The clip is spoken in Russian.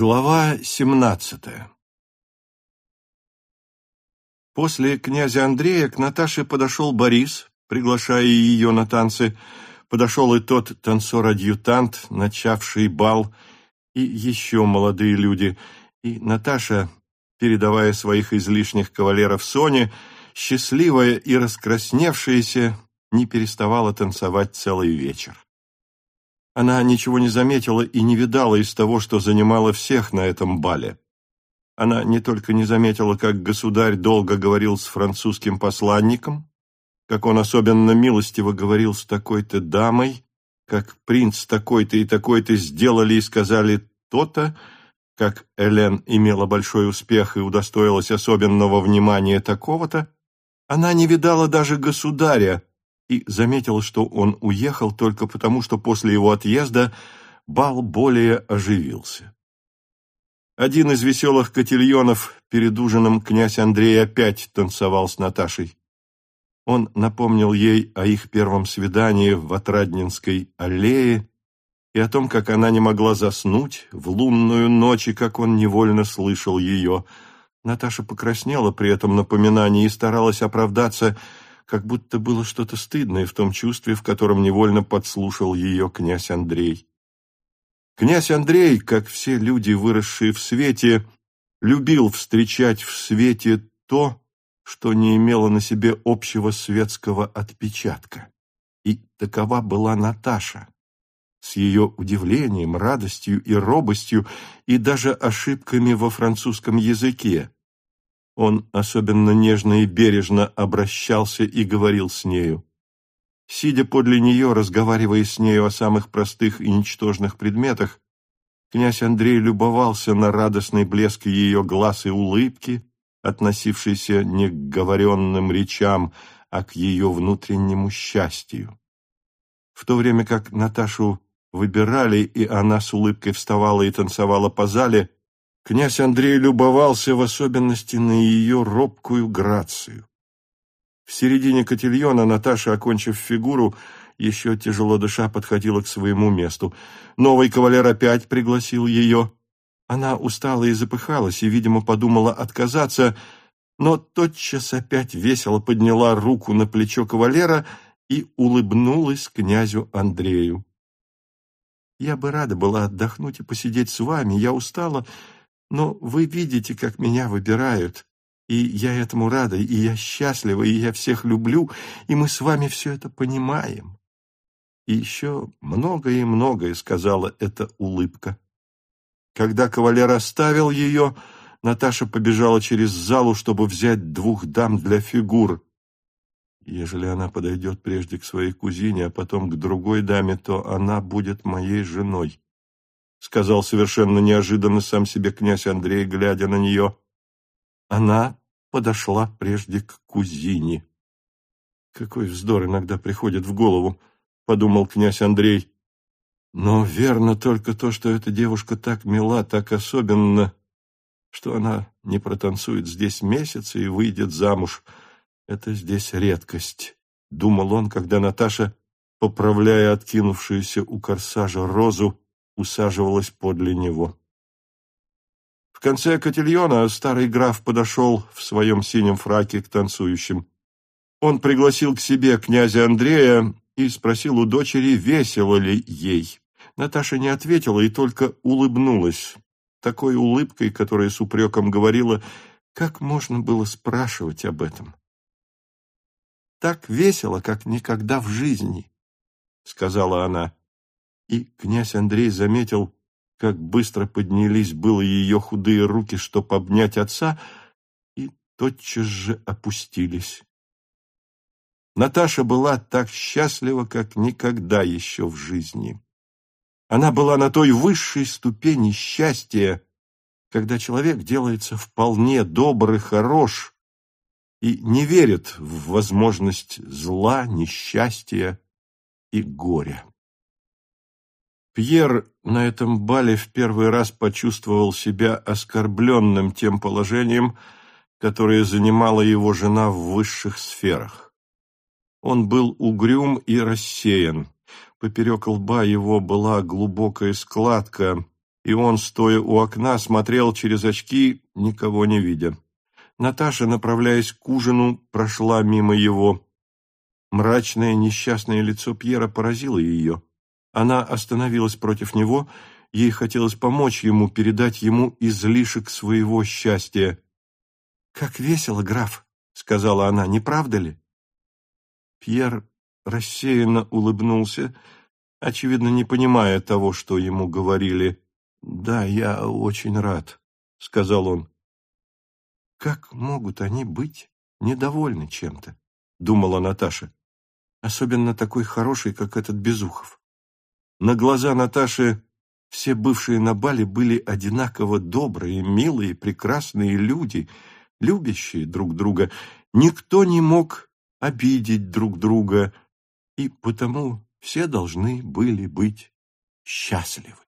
Глава семнадцатая После князя Андрея к Наташе подошел Борис, приглашая ее на танцы. Подошел и тот танцор-адъютант, начавший бал, и еще молодые люди. И Наташа, передавая своих излишних кавалеров Соне, счастливая и раскрасневшаяся, не переставала танцевать целый вечер. Она ничего не заметила и не видала из того, что занимало всех на этом бале. Она не только не заметила, как государь долго говорил с французским посланником, как он особенно милостиво говорил с такой-то дамой, как принц такой-то и такой-то сделали и сказали то-то, как Элен имела большой успех и удостоилась особенного внимания такого-то, она не видала даже государя, и заметил, что он уехал только потому, что после его отъезда бал более оживился. Один из веселых котельонов перед ужином князь Андрей опять танцевал с Наташей. Он напомнил ей о их первом свидании в Отраднинской аллее и о том, как она не могла заснуть в лунную ночь, и как он невольно слышал ее. Наташа покраснела при этом напоминании и старалась оправдаться, как будто было что-то стыдное в том чувстве, в котором невольно подслушал ее князь Андрей. Князь Андрей, как все люди, выросшие в свете, любил встречать в свете то, что не имело на себе общего светского отпечатка. И такова была Наташа, с ее удивлением, радостью и робостью, и даже ошибками во французском языке, он особенно нежно и бережно обращался и говорил с нею. Сидя подле нее, разговаривая с нею о самых простых и ничтожных предметах, князь Андрей любовался на радостный блеск ее глаз и улыбки, относившийся не к говоренным речам, а к ее внутреннему счастью. В то время как Наташу выбирали, и она с улыбкой вставала и танцевала по зале, Князь Андрей любовался в особенности на ее робкую грацию. В середине котельона Наташа, окончив фигуру, еще тяжело дыша подходила к своему месту. Новый кавалер опять пригласил ее. Она устала и запыхалась, и, видимо, подумала отказаться, но тотчас опять весело подняла руку на плечо кавалера и улыбнулась князю Андрею. «Я бы рада была отдохнуть и посидеть с вами. Я устала но вы видите, как меня выбирают, и я этому рада, и я счастлива, и я всех люблю, и мы с вами все это понимаем. И еще многое и многое сказала эта улыбка. Когда кавалер оставил ее, Наташа побежала через залу, чтобы взять двух дам для фигур. Ежели она подойдет прежде к своей кузине, а потом к другой даме, то она будет моей женой. — сказал совершенно неожиданно сам себе князь Андрей, глядя на нее. Она подошла прежде к кузине. «Какой вздор иногда приходит в голову», — подумал князь Андрей. «Но верно только то, что эта девушка так мила, так особенно, что она не протанцует здесь месяц и выйдет замуж. Это здесь редкость», — думал он, когда Наташа, поправляя откинувшуюся у корсажа розу, усаживалась подле него. В конце котельона старый граф подошел в своем синем фраке к танцующим. Он пригласил к себе князя Андрея и спросил у дочери, весело ли ей. Наташа не ответила и только улыбнулась, такой улыбкой, которая с упреком говорила, как можно было спрашивать об этом. «Так весело, как никогда в жизни», — сказала она и князь Андрей заметил, как быстро поднялись было ее худые руки, чтоб обнять отца, и тотчас же опустились. Наташа была так счастлива, как никогда еще в жизни. Она была на той высшей ступени счастья, когда человек делается вполне добр и хорош и не верит в возможность зла, несчастья и горя. Пьер на этом бале в первый раз почувствовал себя оскорбленным тем положением, которое занимала его жена в высших сферах. Он был угрюм и рассеян. Поперек лба его была глубокая складка, и он, стоя у окна, смотрел через очки, никого не видя. Наташа, направляясь к ужину, прошла мимо его. Мрачное несчастное лицо Пьера поразило ее. Она остановилась против него, ей хотелось помочь ему, передать ему излишек своего счастья. «Как весело, граф!» — сказала она, — «не правда ли?» Пьер рассеянно улыбнулся, очевидно, не понимая того, что ему говорили. «Да, я очень рад», — сказал он. «Как могут они быть недовольны чем-то?» — думала Наташа. «Особенно такой хороший, как этот Безухов». На глаза Наташи все бывшие на бале были одинаково добрые, милые, прекрасные люди, любящие друг друга. Никто не мог обидеть друг друга, и потому все должны были быть счастливы.